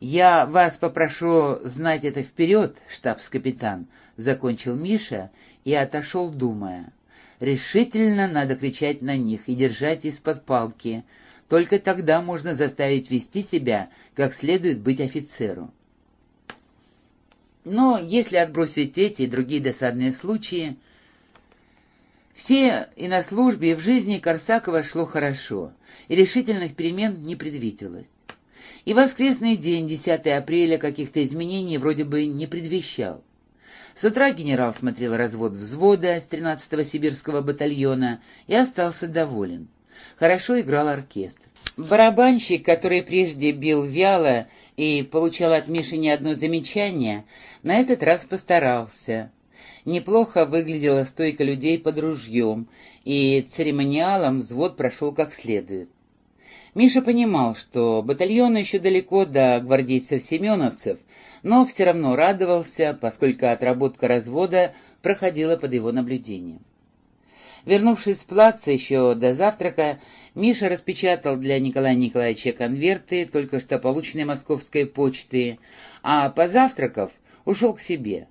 «Я вас попрошу знать это вперед, штабс-капитан», — закончил Миша и отошел, думая. «Решительно надо кричать на них и держать из-под палки. Только тогда можно заставить вести себя, как следует быть офицеру». Но если отбросить эти и другие досадные случаи, все и на службе, и в жизни Корсакова шло хорошо, и решительных перемен не предвиделось. И воскресный день, 10 апреля, каких-то изменений вроде бы не предвещал. С утра генерал смотрел развод взвода с 13-го сибирского батальона и остался доволен. Хорошо играл оркестр. Барабанщик, который прежде бил вяло и получал от Миши не одно замечание, на этот раз постарался. Неплохо выглядела стойка людей под ружьем, и церемониалом взвод прошел как следует. Миша понимал, что батальон еще далеко до гвардейцев-семеновцев, но все равно радовался, поскольку отработка развода проходила под его наблюдением. Вернувшись с плаца еще до завтрака, Миша распечатал для Николая Николаевича конверты, только что полученные московской почты, а позавтракав, ушел к себе.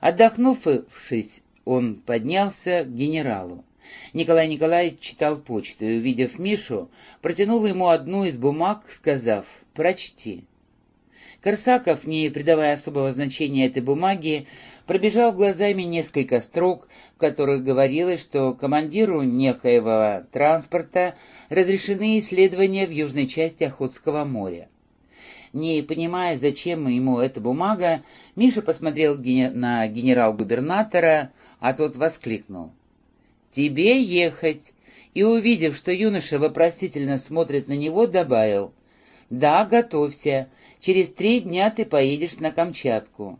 Отдохнувшись, он поднялся к генералу. Николай Николаевич читал почту и, увидев Мишу, протянул ему одну из бумаг, сказав «Прочти». Корсаков, не придавая особого значения этой бумаге, пробежал глазами несколько строк, в которых говорилось, что командиру некоего транспорта разрешены исследования в южной части Охотского моря. Не понимая, зачем ему эта бумага, Миша посмотрел на генерал-губернатора, а тот воскликнул. «Тебе ехать!» И, увидев, что юноша вопросительно смотрит на него, добавил. «Да, готовься. Через три дня ты поедешь на Камчатку».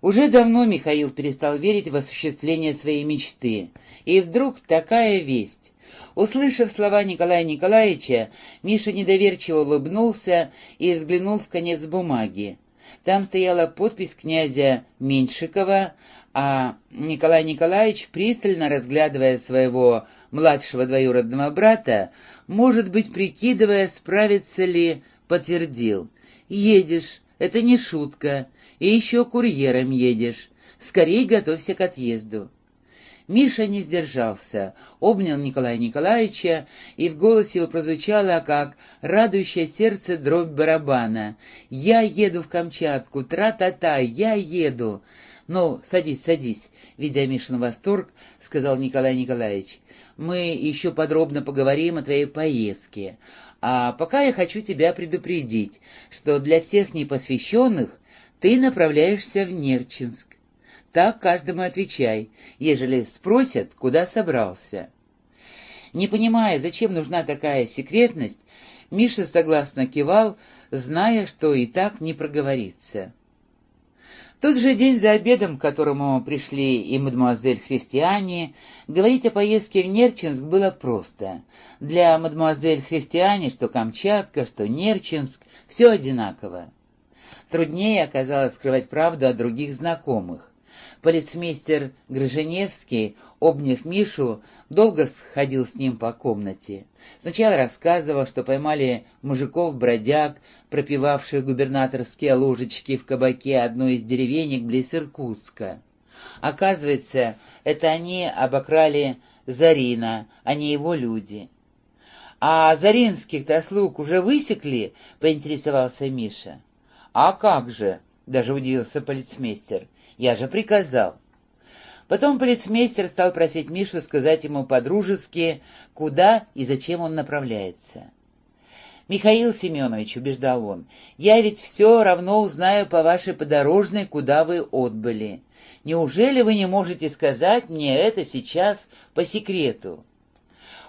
Уже давно Михаил перестал верить в осуществление своей мечты. И вдруг такая весть. Услышав слова Николая Николаевича, Миша недоверчиво улыбнулся и взглянул в конец бумаги. Там стояла подпись князя Меньшикова, а Николай Николаевич, пристально разглядывая своего младшего двоюродного брата, может быть, прикидывая, справится ли, подтвердил. «Едешь, это не шутка, и еще курьером едешь. Скорей готовься к отъезду». Миша не сдержался, обнял Николая Николаевича, и в голосе его прозвучало, как радующее сердце дробь барабана. «Я еду в Камчатку, тра-та-та, я еду!» «Ну, садись, садись», — видя Мишин восторг, — сказал Николай Николаевич. «Мы еще подробно поговорим о твоей поездке. А пока я хочу тебя предупредить, что для всех непосвященных ты направляешься в Нерчинск. Так каждому отвечай, ежели спросят, куда собрался. Не понимая, зачем нужна такая секретность, Миша согласно кивал, зная, что и так не проговорится. Тот же день за обедом, к которому пришли и мадемуазель Христиане, говорить о поездке в Нерчинск было просто. Для мадемуазель Христиане что Камчатка, что Нерчинск, все одинаково. Труднее оказалось скрывать правду от других знакомых. Полицмейстер Грыженевский, обняв Мишу, долго сходил с ним по комнате. Сначала рассказывал, что поймали мужиков-бродяг, пропивавших губернаторские ложечки в кабаке одной из деревенек близ Иркутска. Оказывается, это они обокрали Зарина, а не его люди. «А Заринских-то слуг уже высекли?» — поинтересовался Миша. «А как же?» — даже удивился полицмейстер. Я же приказал. Потом полицмейстер стал просить Мишу сказать ему по-дружески, куда и зачем он направляется. «Михаил Семенович», — убеждал он, — «я ведь все равно узнаю по вашей подорожной, куда вы отбыли. Неужели вы не можете сказать мне это сейчас по секрету?»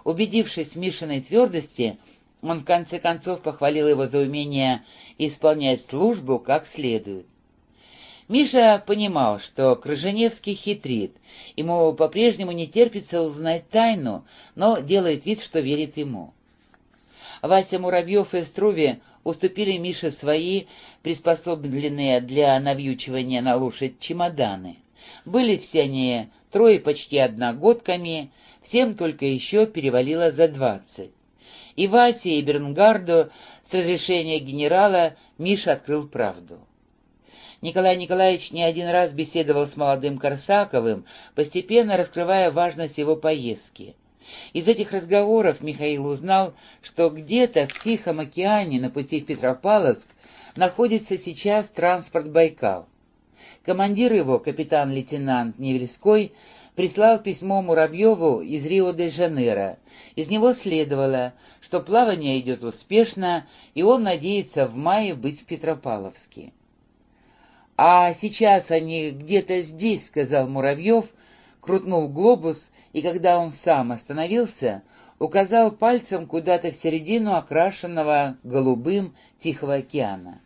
Убедившись в Мишиной твердости, он в конце концов похвалил его за умение исполнять службу как следует. Миша понимал, что Крыженевский хитрит. Ему по-прежнему не терпится узнать тайну, но делает вид, что верит ему. Вася Муравьев и Струви уступили Мише свои, приспособленные для навьючивания на лошадь чемоданы. Были все они трое почти одногодками, всем только еще перевалило за двадцать. И Васе, и Бернгарду с разрешения генерала Миша открыл правду. Николай Николаевич не один раз беседовал с молодым Корсаковым, постепенно раскрывая важность его поездки. Из этих разговоров Михаил узнал, что где-то в Тихом океане на пути в Петропавловск находится сейчас транспорт «Байкал». Командир его, капитан-лейтенант Невельской, прислал письмо Муравьеву из Рио-де-Жанейро. Из него следовало, что плавание идет успешно, и он надеется в мае быть в Петропавловске. «А сейчас они где-то здесь», — сказал Муравьев, крутнул глобус, и когда он сам остановился, указал пальцем куда-то в середину окрашенного голубым Тихого океана.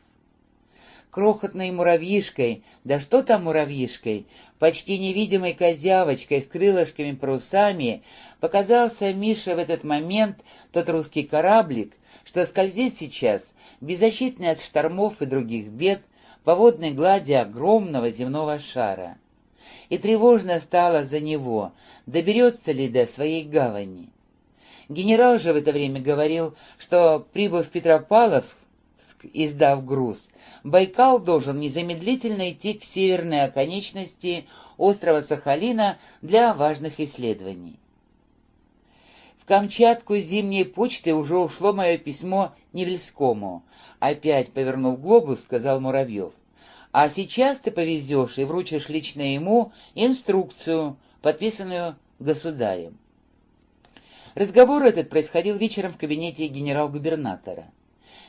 Крохотной муравьишкой, да что там муравьишкой, почти невидимой козявочкой с крылышками-парусами, показался Миша в этот момент тот русский кораблик, что скользит сейчас, беззащитный от штормов и других бед, по водной глади огромного земного шара. И тревожно стало за него, доберется ли до своей гавани. Генерал же в это время говорил, что, прибыв Петропавловск, издав груз, Байкал должен незамедлительно идти к северной оконечности острова Сахалина для важных исследований. Камчатку зимней почты уже ушло мое письмо Невельскому. Опять повернув глобус, сказал Муравьев. А сейчас ты повезешь и вручишь лично ему инструкцию, подписанную государем. Разговор этот происходил вечером в кабинете генерал-губернатора.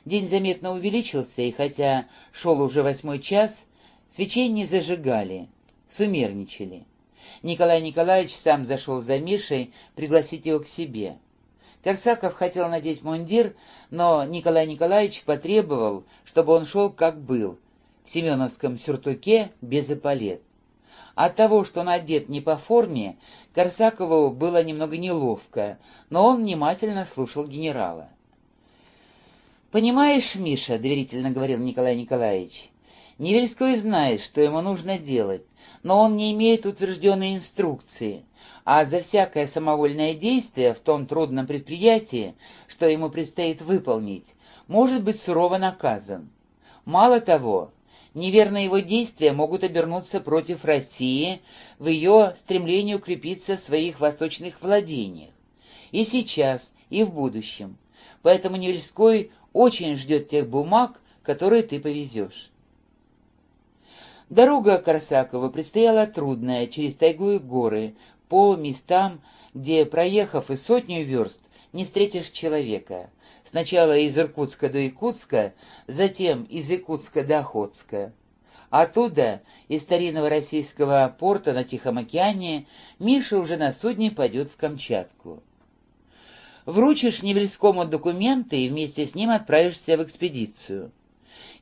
День заметно увеличился, и хотя шел уже восьмой час, свечей не зажигали, сумерничали. Николай Николаевич сам зашел за Мишей пригласить его к себе. Корсаков хотел надеть мундир, но Николай Николаевич потребовал, чтобы он шел как был, в семеновском сюртуке без эполет. От того, что он одет не по форме, Корсакову было немного неловко, но он внимательно слушал генерала. «Понимаешь, Миша», — доверительно говорил Николай Николаевич, — «Невельской знает, что ему нужно делать, но он не имеет утвержденной инструкции, а за всякое самовольное действие в том трудном предприятии, что ему предстоит выполнить, может быть сурово наказан. Мало того, неверные его действия могут обернуться против России в ее стремлении укрепиться в своих восточных владениях. И сейчас, и в будущем. Поэтому Невельской очень ждет тех бумаг, которые ты повезешь. Дорога Корсакова предстояла трудная, через тайгу и горы, по местам, где, проехав и сотню верст, не встретишь человека. Сначала из Иркутска до Якутска, затем из Якутска до Охотска. Оттуда, из старинного российского порта на Тихом океане, Миша уже на судне пойдет в Камчатку. Вручишь Невельскому документы и вместе с ним отправишься в экспедицию.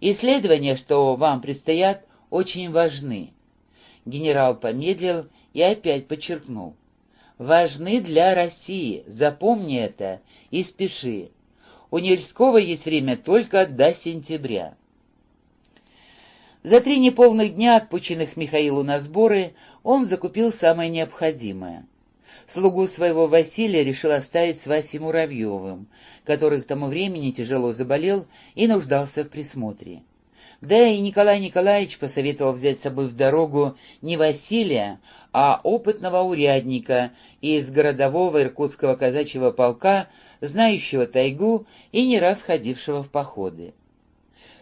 Исследования, что вам предстоят, очень важны. Генерал помедлил и опять подчеркнул. Важны для России, запомни это и спеши. У Невельского есть время только до сентября. За три неполных дня, отпущенных Михаилу на сборы, он закупил самое необходимое — Слугу своего Василия решил оставить с Васей Муравьевым, который к тому времени тяжело заболел и нуждался в присмотре. Да и Николай Николаевич посоветовал взять с собой в дорогу не Василия, а опытного урядника из городового иркутского казачьего полка, знающего тайгу и не раз ходившего в походы.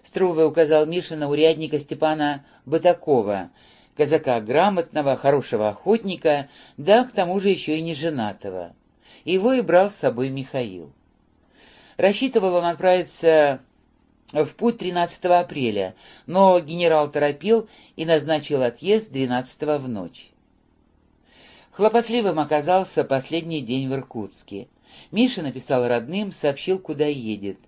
Струве указал Миша на урядника Степана Бытакова, казака грамотного, хорошего охотника, да к тому же еще и не женатого. Его и брал с собой Михаил. Рассчитывал он отправиться в путь 13 апреля, но генерал торопил и назначил отъезд 12 в ночь. Хлопотливым оказался последний день в Иркутске. Миша написал родным, сообщил, куда едет.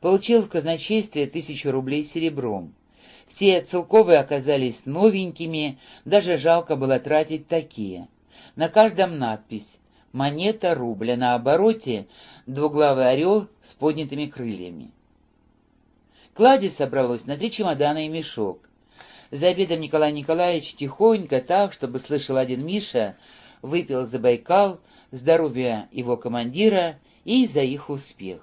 Получил в казначействе тысячу рублей серебром. Все целковые оказались новенькими, даже жалко было тратить такие. На каждом надпись «Монета рубля», на обороте двуглавый орел с поднятыми крыльями. Клади собралось на три чемодана и мешок. За обедом Николай Николаевич тихонько, так, чтобы слышал один Миша, выпил за Байкал, здоровье его командира и за их успех.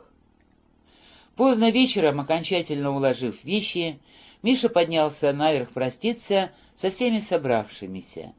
Поздно вечером, окончательно уложив вещи, Миша поднялся наверх проститься со всеми собравшимися.